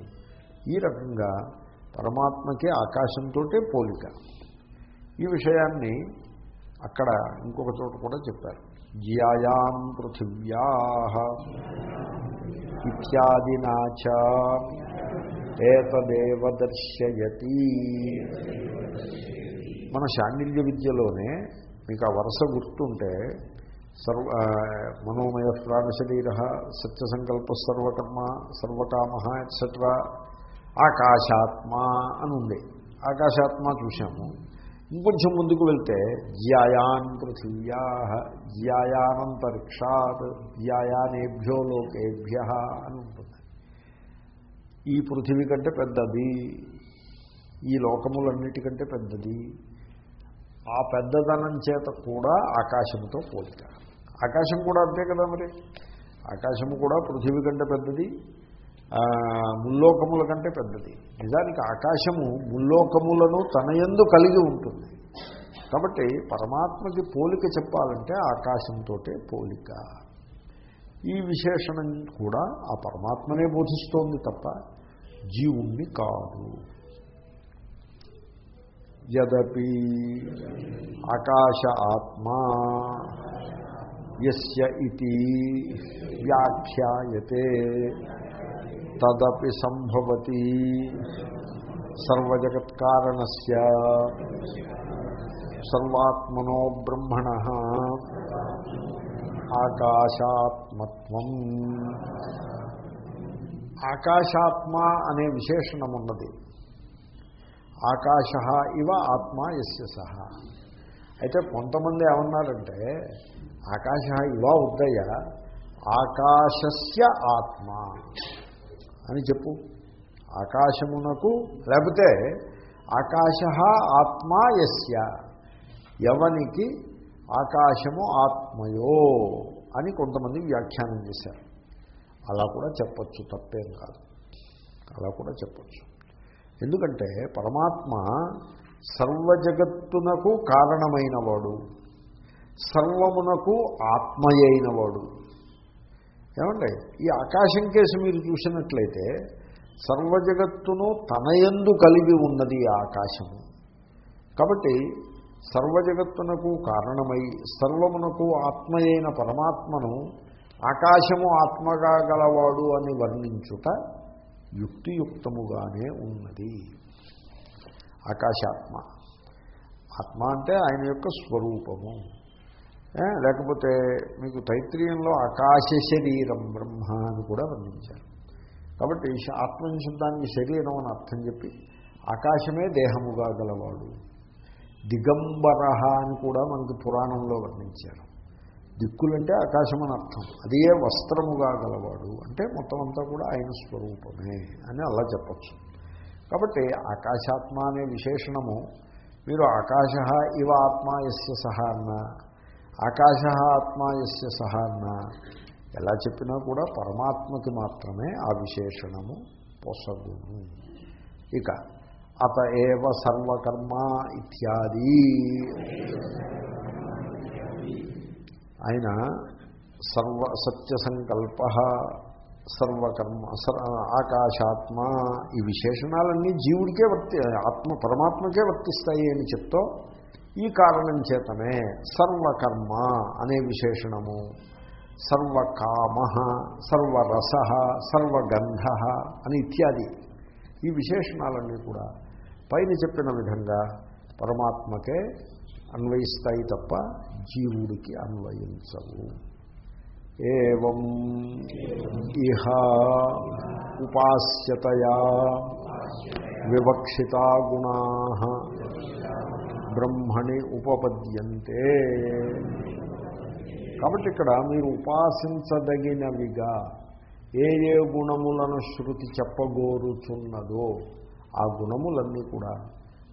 ఈ రకంగా పరమాత్మకి ఆకాశంతో పోలిక. ఈ విషయాన్ని అక్కడ ఇంకొక చోట కూడా చెప్పారు. జ్యాయాం పృథివ్యా ఇత్యాదినా ఏతదేవ దర్శయతి. మన శాండిల్య విద్యలోనే మీకు ఆ వరుస గుర్తుంటే సర్వ ఆ, మనోమయ ప్రాణశరీర సత్యసంకల్ప సర్వకర్మ సర్వకామ ఎట్సెట్రా ఆకాశాత్మ అని ఉంది ఆకాశాత్మ చూశాము. ఇంకొంచెం ముందుకు వెళ్తే జ్యాయాన్ పృథివ్యా జ్యాయానంతరిక్షాత్ జ్యాయానేభ్యో లోకేభ్య అని ఉంటుంది. ఈ పృథివీ కంటే పెద్దది ఈ లోకములన్నిటికంటే పెద్దది. ఆ పెద్దదనం చేత కూడా ఆకాశంతో పోలిక. ఆకాశం కూడా అంతే కదా మరి? ఆకాశము కూడా పృథివీ కంటే పెద్దది ముల్లోకముల కంటే పెద్దది. నిజానికి ఆకాశము ముల్లోకములను తన యందు కలిగి ఉంటుంది. కాబట్టి పరమాత్మకి పోలిక చెప్పాలంటే ఆకాశంతో పోలిక. ఈ విశేషణం కూడా ఆ పరమాత్మనే బోధిస్తోంది తప్ప జీవుణ్ణి కాదు. యదపి ఆకాశ ఆత్మా ఎస్య ఇది వ్యాఖ్యాయతే. తదపి సంభవతి. సర్వజగత్కారణస్య. సర్వాత్మనో బ్రహ్మణ. ఆకాశాత్మత్వం. ఆకాశాత్మ అనే విశేషణం ఉన్నది ఆకాశ ఇవ ఆత్మ ఎస్య సహ. అయితే కొంతమంది ఏమన్నారంటే ఆకాశ ఇవ ఉద్దయ ఆకాశస్య ఆత్మ. అని చెప్పు. ఆకాశమునకు లేకపోతే ఆకాశ ఆత్మ యస్య. ఎవనికి? ఆకాశము ఆత్మయో అని కొంతమంది వ్యాఖ్యానం చేశారు. అలా కూడా చెప్పచ్చు తప్పేం కాదు. అలా కూడా చెప్పచ్చు. ఎందుకంటే పరమాత్మ సర్వజగత్తునకు కారణమైనవాడు. సర్వమునకు ఆత్మయైనవాడు ఏమండి? ఈ ఆకాశం కేసు మీరు చూసినట్లయితే సర్వజగత్తును తనయందు కలిగి ఉన్నది ఆకాశము. కాబట్టి సర్వజగత్తునకు కారణమై సర్వమునకు ఆత్మయైన పరమాత్మను ఆకాశము ఆత్మగా గలవాడు అని వర్ణించుట యుక్తియుక్తముగానే ఉన్నది. ఆకాశాత్మ. ఆత్మ అంటే ఆయన యొక్క స్వరూపము. లేకపోతే మీకు తైత్రీయంలో ఆకాశ శరీరం బ్రహ్మ అని కూడా వర్ణించారు. కాబట్టి శ- ఆత్మశబ్దానికి శరీరం అని అర్థం చెప్పి ఆకాశమే దేహముగా గలవాడు. దిగంబర అని కూడా మనకి పురాణంలో వర్ణించారు. దిక్కులంటే ఆకాశం అని అర్థం. అదే వస్త్రముగా గలవాడు. అంటే మొత్తం అంతా కూడా ఆయన స్వరూపమే అని అలా చెప్పచ్చు. కాబట్టి ఆకాశాత్మ అనే విశేషణము మీరు ఆకాశ ఇవ ఆత్మ ఎస్య సహా అన్న ఆకాశ ఆత్మ ఎస్య ఎలా చెప్పినా కూడా పరమాత్మకి మాత్రమే ఆ విశేషణము పొసగును. ఇక అత ఏవ సర్వకర్మ ఇత్యాది. ఆయన సర్వ సత్య సంకల్ప సర్వకర్మ సర్ ఆకాశాత్మ ఈ విశేషణాలన్నీ జీవుడికే వర్తి ఆత్మ పరమాత్మకే వర్తిస్తాయి అని చెప్తూ ఈ కారణం చేతనే సర్వకర్మ అనే విశేషణము. సర్వకామ సర్వరస సర్వగంధ అని ఇత్యాది. ఈ విశేషణాలన్నీ కూడా పైన చెప్పిన విధంగా పరమాత్మకే అన్వయిస్తాయి తప్ప జీవుడికి అన్వయించవు. ఏం ఇహ ఉపాస్యతయా వివక్షిత గుణా బ్రహ్మణి ఉపపద్యంతే. కాబట్టి ఇక్కడ మీరు ఉపాసించదగినవిగా ఏ ఏ గుణములను శృతి చెప్పగోరుచున్నదో ఆ గుణములన్నీ కూడా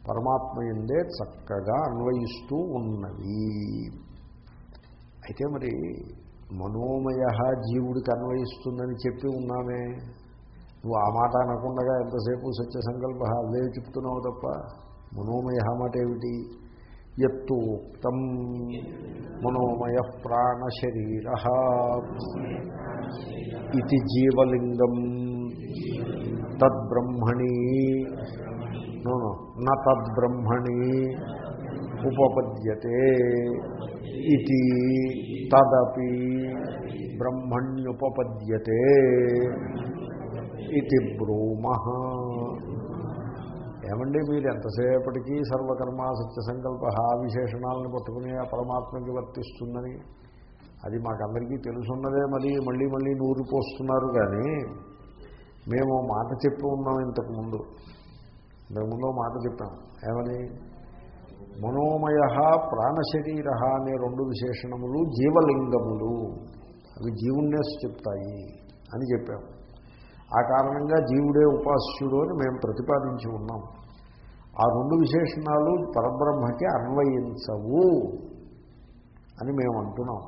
పరమాత్మ ఎందే చక్కగా అన్వయిస్తూ ఉన్నవి. అయితే మరి మనోమయ జీవుడికి అన్వయిస్తుందని చెప్పి ఉన్నామే. నువ్వు ఆ మాట అనకుండా ఎంతసేపు సత్యసంకల్ప అవే చెప్తున్నావు తప్ప మనోమయ మాట ఏమిటి ఎత్తు ఉక్తం మనోమయ ప్రాణశరీర ఇది జీవలింగం తద్బ్రహ్మణి నో నో న తద్బ్రహ్మణి ఉపపద్యతే ఇది తదపి బ్రహ్మణ్యుపపద్యతే ఇది బ్రూమ ఏమండి మీరు ఎంతసేపటికి సర్వకర్మ సత్య సంకల్ప ఆ విశేషణాలను పట్టుకుని ఆ పరమాత్మకి వర్తిస్తుందని? అది మాకందరికీ తెలుసున్నదే మరి మళ్ళీ మళ్ళీ నూరు పోస్తున్నారు కానీ మేము మాట చెప్పి ఉన్నాం ఇంతకుముందు ఇంతకుముందు మాట చెప్పాం. ఏమని? మనోమయ ప్రాణశరీర అనే రెండు విశేషణములు జీవలింగములు. అవి జీవుణ్ణే చెప్తాయి అని చెప్పాం. ఆ కారణంగా జీవుడే ఉపాస్యుడు అని మేము ప్రతిపాదించి ఉన్నాం. ఆ రెండు విశేషణాలు పరబ్రహ్మకి అన్వయించవు అని మేము అంటున్నాం.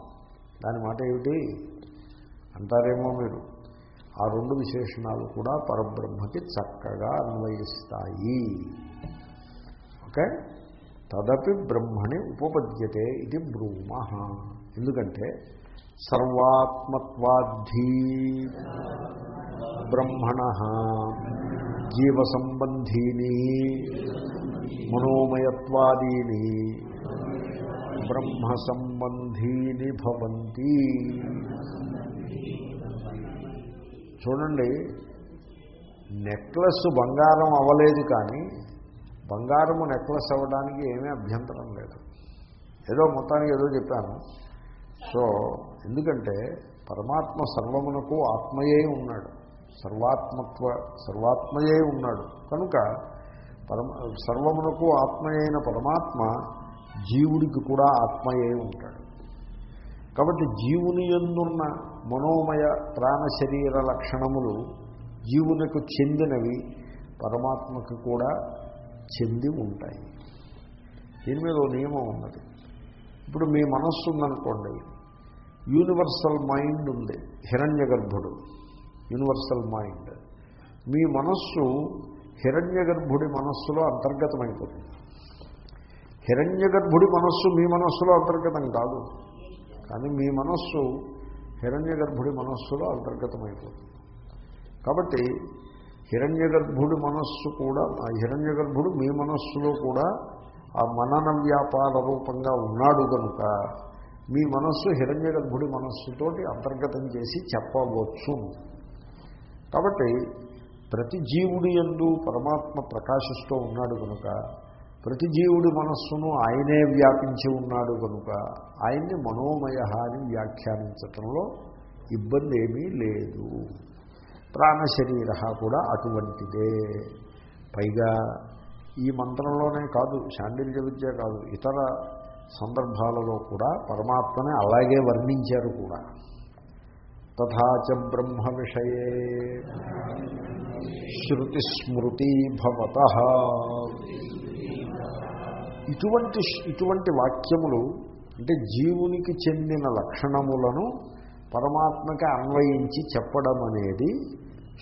దాని మాట ఏమిటి? అంటారేమో మీరు. ఆ రెండు విశేషణాలు కూడా పరబ్రహ్మకి చక్కగా అన్వయిస్తాయి. ఓకే? తదపి బ్రహ్మని ఉపపద్యతే ఇది బ్రూమ. ఎందుకంటే సర్వాత్మత్వాధీ బ్రహ్మణ జీవసంబంధీని మనోమయత్వాదీని బ్రహ్మ సంబంధీని భవంతి. చూడండి నెక్లెస్ బంగారం అవ్వలేదు కానీ బంగారము నెక్లెస్ అవ్వడానికి ఏమీ అభ్యంతరం లేదు. ఏదో మొత్తానికి ఏదో చెప్పాను. సో ఎందుకంటే పరమాత్మ సర్వమునకు ఆత్మయే ఉన్నాడు. సర్వాత్మత్వ సర్వాత్మయే ఉన్నాడు. కనుక పరమ సర్వమునకు ఆత్మయైన పరమాత్మ జీవుడికి కూడా ఆత్మయే ఉంటాడు. కాబట్టి జీవుని ఎందున్న మనోమయ ప్రాణ శరీర లక్షణములు జీవునికి చెందినవి పరమాత్మకు కూడా చెంది ఉంటాయి. దీని మీద నియమం ఉన్నది. ఇప్పుడు మీ మనస్సు ఉందనుకోండి యూనివర్సల్ మైండ్ ఉంది హిరణ్య గర్భుడు యూనివర్సల్ మైండ్. మీ మనస్సు హిరణ్య గర్భుడి మనస్సులో అంతర్గతమైపోతుంది. హిరణ్య గర్భుడి మనస్సు మీ మనస్సులో అంతర్గతం కాదు. కానీ మీ మనస్సు హిరణ్య గర్భుడి మనస్సులో అంతర్గతమైపోతుంది. కాబట్టి హిరణ్య గర్భుడి మనస్సు కూడా ఆ హిరణ్య గర్భుడు మీ మనస్సులో కూడా ఆ మనన వ్యాపార రూపంగా ఉన్నాడు కనుక మీ మనస్సు హిరణ్య గర్భుడి మనస్సుతోటి అంతర్గతం చేసి చెప్పవచ్చు. కాబట్టి ప్రతి జీవుడి ఎందు పరమాత్మ ప్రకాశిస్తూ ఉన్నాడు కనుక ప్రతి జీవుడి మనస్సును ఆయనే వ్యాపించి ఉన్నాడు కనుక ఆయన్ని మనోమయ అని వ్యాఖ్యానించటంలో ఇబ్బంది ఏమీ లేదు. ప్రాణశరీర కూడా అటువంటిదే. పైగా ఈ మంత్రంలోనే కాదు శాండిల్య విద్య కాదు ఇతర సందర్భాలలో కూడా పరమాత్మని అలాగే వర్ణించారు కూడా. తథాచ బ్రహ్మ విషయే శృతి స్మృతి భవత ఇటువంటి ఇటువంటి వాక్యములు అంటే జీవునికి చెందిన లక్షణములను పరమాత్మకి అన్వయించి చెప్పడం అనేది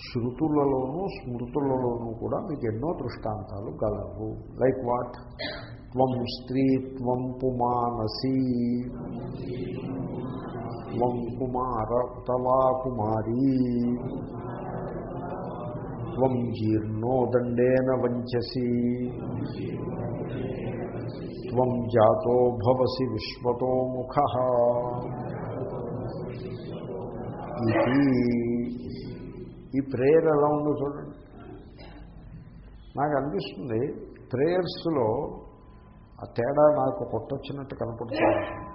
శృతులలోనూ స్మృతులలోనూ కూడా మీకు ఎన్నో దృష్టాంతాలు గలవు. Like what? త్వం స్త్రీ త్వం పుమానసి. త్వం కుమార తవా కుమారీ త్వం జీర్ణో దండేన వంచసి. త్వం జాతో భవసి విశ్వతో ముఖ. ఇది ఈ ప్రేయర్ ఎలా ఉందో చూడండి. నాకు అనిపిస్తుంది ప్రేయర్స్లో ఆ తేడా నాకు కొట్టొచ్చినట్టు కనపడుతుంది.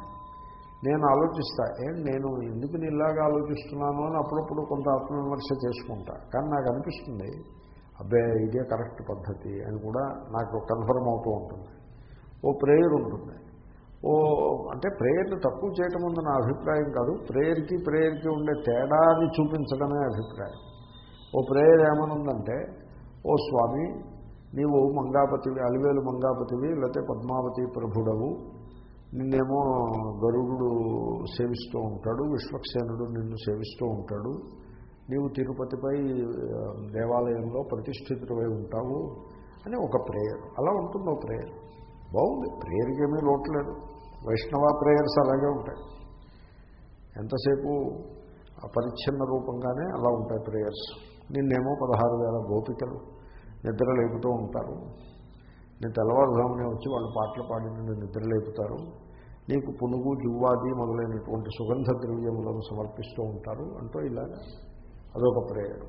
నేను ఆలోచిస్తా ఏం నేను ఎందుకు ఇలాగా ఆలోచిస్తున్నాను అని అప్పుడప్పుడు కొంత ఆత్మవిమర్శ చేసుకుంటా. కానీ నాకు అనిపిస్తుంది అబ్బే ఇదే కరెక్ట్ పద్ధతి అని కూడా నాకు కన్ఫర్మ్ అవుతూ ఉంటుంది. ఓ ప్రేయర్ ఉంటుంది. ఓ అంటే ప్రేయర్ని తక్కువ చేయటం ముందు నా అభిప్రాయం కాదు ప్రేయర్కి ప్రేయర్కి ఉండే తేడాన్ని చూపించడమే అభిప్రాయం. ఓ ప్రేయర్ ఏమనుందంటే ఓ స్వామి నీవు మంగాపతివి అలివేలు మంగాపతివి లేకపోతే పద్మావతి ప్రభుడవు నిన్నేమో గరుడు సేవిస్తూ ఉంటాడు విశ్వక్సేనుడు నిన్ను సేవిస్తూ ఉంటాడు. నీవు తిరుపతిపై దేవాలయంలో ప్రతిష్ఠితుడై ఉంటావు అని ఒక ప్రేయర్. అలా ఉంటుంది ఒక ప్రేయర్. బాగుంది. ప్రేయర్కి ఏమీ లోట్లేదు వైష్ణవ ప్రేయర్స్ అలాగే ఉంటాయి. ఎంతసేపు పరిచ్ఛిన్న రూపంగానే అలా ఉంటాయి ప్రేయర్స్. నిన్నేమో పదహారు వేల గోపికలు నిద్ర లేపుతూ ఉంటారు. నేను తెల్లవారుజామునే వచ్చి వాళ్ళు పాటలు పాడి నిన్ను నిద్రలేపుతారు నీకు పునుగు జువ్వాది మొదలైనటువంటి సుగంధ ద్రవ్యములను సమర్పిస్తూ ఉంటారు అంటూ ఇలాగా అదొక ప్రేయర్.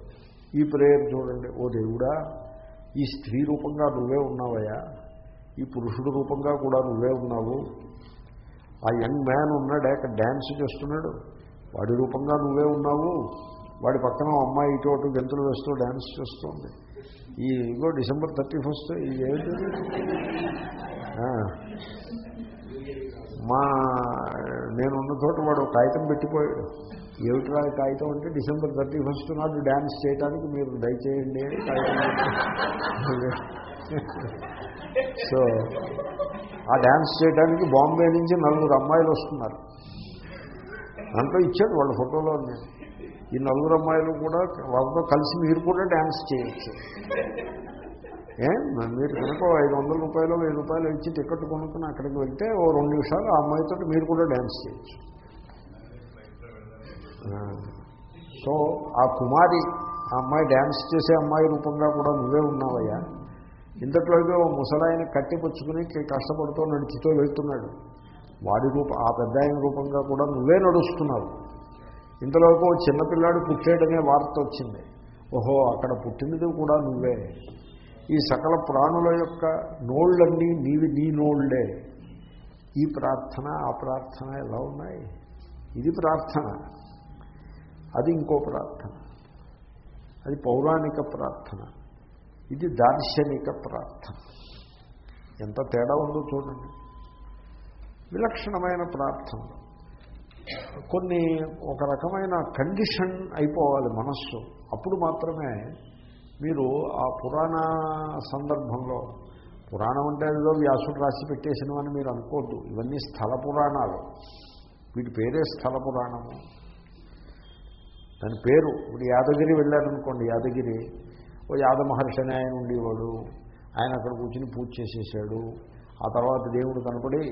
ఈ ప్రేయర్ చూడండి ఓ దేవుడా ఈ స్త్రీ రూపంగా నువ్వే ఉన్నావయ్యా ఈ పురుషుడు రూపంగా కూడా నువ్వే ఉన్నావు. ఆ యంగ్ మ్యాన్ ఉన్నాడే అక్కడ డ్యాన్స్ చేస్తున్నాడు. వాడి రూపంగా నువ్వే ఉన్నావు. వాడి పక్కన అమ్మాయి ఇటు అటు గెంతులు వేస్తూ డ్యాన్స్ చేస్తుంది. ఈ ఇగో డిసెంబర్ థర్టీ ఫస్ట్ ఇది ఏమిటి మా నేనున్న చోట వాడు కాగితం పెట్టిపోయాడు ఏమిట్రా కాగితం అంటే డిసెంబర్ థర్టీ ఫస్ట్ నాడు డ్యాన్స్ చేయడానికి మీరు దయచేయండి అని కాగితం సో ఆ డ్యాన్స్ చేయడానికి బాంబే నుంచి నలుగురు అమ్మాయిలు వస్తున్నారు. దాంట్లో ఇచ్చాడు వాళ్ళ ఫోటోలో నేను ఈ నలుగురు అమ్మాయిలు కూడా వాళ్ళతో కలిసి మీరు కూడా డ్యాన్స్ చేయొచ్చు. మీరు కనుక ఐదు వందల రూపాయలు వెయ్యి రూపాయలు ఇచ్చి టికెట్ కొనుక్కుని అక్కడికి వెళ్తే ఓ రెండు నిమిషాలు ఆ అమ్మాయితో మీరు కూడా డ్యాన్స్ చేయొచ్చు. సో ఆ కుమారి ఆ అమ్మాయి డ్యాన్స్ చేసే అమ్మాయి రూపంగా కూడా నువ్వే ఉన్నావయ్యా. ఇంతట్లోకి ఓ ముసలాయన కట్టిపుచ్చుకుని కష్టపడుతూ నడుచుతూ వెళ్తున్నాడు. వాడి రూప ఆ పెద్ద ఆయన రూపంగా కూడా నువ్వే నడుస్తున్నావు. ఇంతలోకి ఓ చిన్నపిల్లాడు పుట్టాడనే వార్త వచ్చింది. ఓహో అక్కడ పుట్టినది కూడా నువ్వే. ఈ సకల ప్రాణుల యొక్క నోళ్ళన్నీ నీవి నీ నోళ్ళే. ఈ ప్రార్థన ఆ ప్రార్థన ఎలా ఉన్నాయి? ఇది ప్రార్థన. అది ఇంకో ప్రార్థన. అది పౌరాణిక ప్రార్థన. ఇది దార్శనిక ప్రార్థన. ఎంత తేడా ఉందో చూడండి. విలక్షణమైన ప్రార్థన. కొన్ని ఒక రకమైన కండిషన్ అయిపోవాలి మనస్సు. అప్పుడు మాత్రమే మీరు ఆ పురాణ సందర్భంలో పురాణం అంటే ఏదో వ్యాసుడు రాసి పెట్టేసినవని మీరు అనుకోవద్దు ఇవన్నీ స్థల పురాణాలు. వీటి పేరే స్థల పురాణము దాని పేరు ఇప్పుడు యాదగిరి వెళ్ళారనుకోండి యాదగిరి ఓ యాద మహర్షి అని ఆయన ఉండేవాడు. ఆయన అక్కడ కూర్చుని పూజ చేసేసాడు. ఆ తర్వాత దేవుడు కనపడి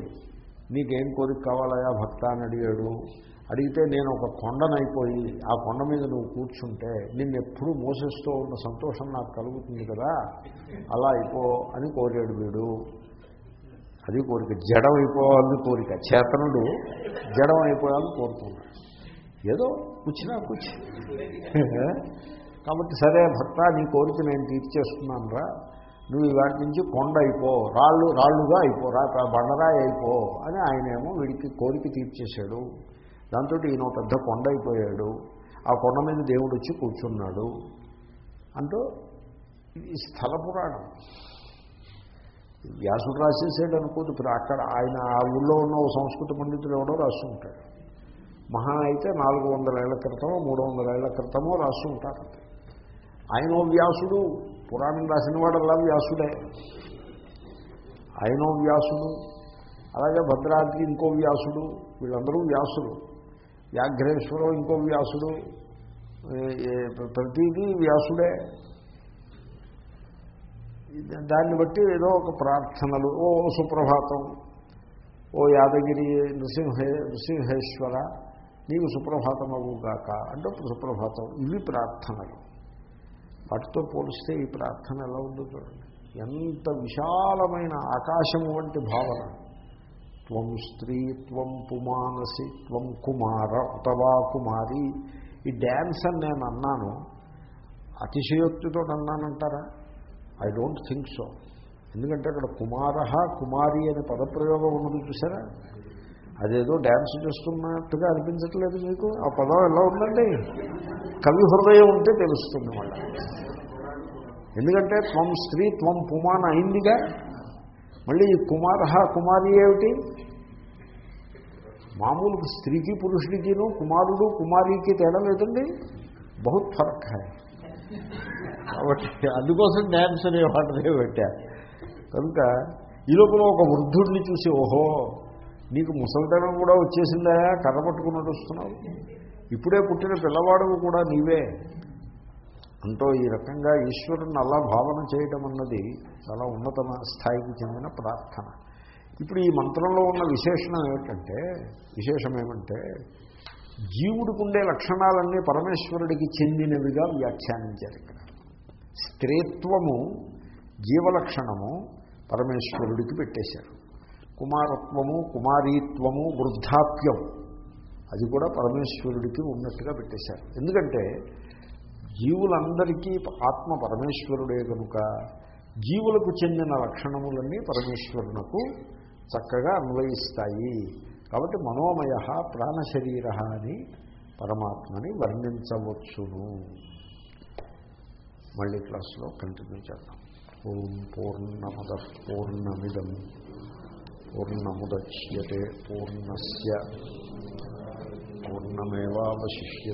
నీకేం కోరిక కావాలయా భక్త అని అడిగాడు. అడిగితే నేను ఒక కొండనైపోయి ఆ కొండ మీద నువ్వు కూర్చుంటే నిన్ను ఎప్పుడూ మోసేస్తూ ఉన్న సంతోషం నాకు కలుగుతుంది కదా. అలా అయిపో అని కోరాడు వీడు. అది కోరిక. జడం అయిపోవాలని కోరిక. చేతనుడు జడం అయిపోవాలని కోరుకున్నాడు ఏదో కూర్చున్నా కూర్చు. కాబట్టి సరే భర్త నీ కోరిక నేను తీర్చేస్తున్నాను రా. నువ్వు వాటి నుంచి కొండ అయిపో. రాళ్ళు రాళ్ళుగా అయిపో. రా బండరాయి అయిపో అని ఆయనేమో వీడికి కోరిక తీర్చేశాడు. దాంతో ఈయన ఒక పెద్ద కొండ అయిపోయాడు. ఆ కొండ మీద దేవుడు వచ్చి కూర్చున్నాడు. అంటూ ఇది స్థల పురాణం. వ్యాసుడు రాసేసాడు అనుకోదు ఇప్పుడు అక్కడ ఆయన ఆ ఊళ్ళో ఉన్న సంస్కృత పండితులు ఎవడో రాసి మహా అయితే నాలుగు వందల ఏళ్ళ క్రితమో మూడు వందల ఏళ్ళ క్రితమో రాసి ఉంటారు ఆయనో వ్యాసుడు పురాణం రాసిన వాడల్లా వ్యాసుడే. ఆయనో వ్యాసుడు అలాగే భద్రాద్రి ఇంకో వ్యాసుడు వీళ్ళందరూ వ్యాసులు. వ్యాఘ్రేశ్వరం ఇంకో వ్యాసుడు. ప్రతిదీ వ్యాసుడే. దాన్ని బట్టి ఏదో ఒక ప్రార్థనలు. ఓ సుప్రభాతం. ఓ యాదగిరి నృసింహే నృసింహేశ్వర నీకు సుప్రభాతమవుగాక అంటే సుప్రభాతం. ఇవి ప్రార్థనలు. వాటితో పోలిస్తే ఈ ప్రార్థన ఎలా ఉందో చూడండి. ఎంత విశాలమైన ఆకాశము వంటి భావన. త్వం స్త్రీ త్వం పుమానసి త్వం కుమార ఉతవా కుమారి. ఈ డ్యాన్స్ అని నేను అన్నాను. అతిశయోక్తితో అన్నానంటారా? I don't think so. ఎందుకంటే అక్కడ కుమార కుమారి అనే పదప్రయోగం ఉన్నది చూసారా? అదేదో డ్యాన్స్ చేస్తున్నట్టుగా అనిపించట్లేదు మీకు? ఆ పదం ఎలా ఉందండి? కవి హృదయం ఉంటే తెలుస్తుంది మళ్ళీ ఎందుకంటే త్వం స్త్రీ త్వం పుమాన్ అయిందిగా. మళ్ళీ ఈ కుమార కుమారి ఏమిటి? మామూలు స్త్రీకి పురుషుడికిను కుమారుడు కుమారికి తేడా లేదండి. బహుత్ ఫరక్ హై. కాబట్టి అందుకోసం డ్యాన్స్ అనే వాటినే పెట్టా. కనుక ఈ లోపల ఒక వృద్ధుడిని చూసి ఓహో నీకు ముసలితనం కూడా వచ్చేసిందా? కర్ర పట్టుకున్నట్టు వస్తున్నావు. ఇప్పుడే పుట్టిన పిల్లవాడు కూడా నీవే. అంటూ ఈ రకంగా ఈశ్వరుని అలా భావన చేయటం అన్నది చాలా ఉన్నతమ స్థాయికి చెందిన ప్రార్థన. ఇప్పుడు ఈ మంత్రంలో ఉన్న విశేషణం ఏమిటంటే విశేషం ఏమంటే జీవుడికి ఉండే లక్షణాలన్నీ పరమేశ్వరుడికి చెందినవిగా వ్యాఖ్యానించారు ఇక్కడ. స్త్రీత్వము జీవలక్షణము పరమేశ్వరుడికి పెట్టేశారు. కుమారత్వము కుమారీత్వము వృద్ధాప్యం అది కూడా పరమేశ్వరుడికి ఉన్నట్టుగా పెట్టేశారు. ఎందుకంటే జీవులందరికీ ఆత్మ పరమేశ్వరుడే కనుక జీవులకు చెందిన లక్షణములన్నీ పరమేశ్వరునకు చక్కగా అన్వయిస్తాయి. కాబట్టి మనోమయ ప్రాణశరీర అని పరమాత్మని వర్ణించవచ్చును. మళ్ళీ క్లాస్లో కంటిన్యూ చేద్దాం. ఓం పూర్ణమద పూర్ణమిదం. పూర్ణముద్యతే పూర్ణస్ పూర్ణమేవాశిష్యే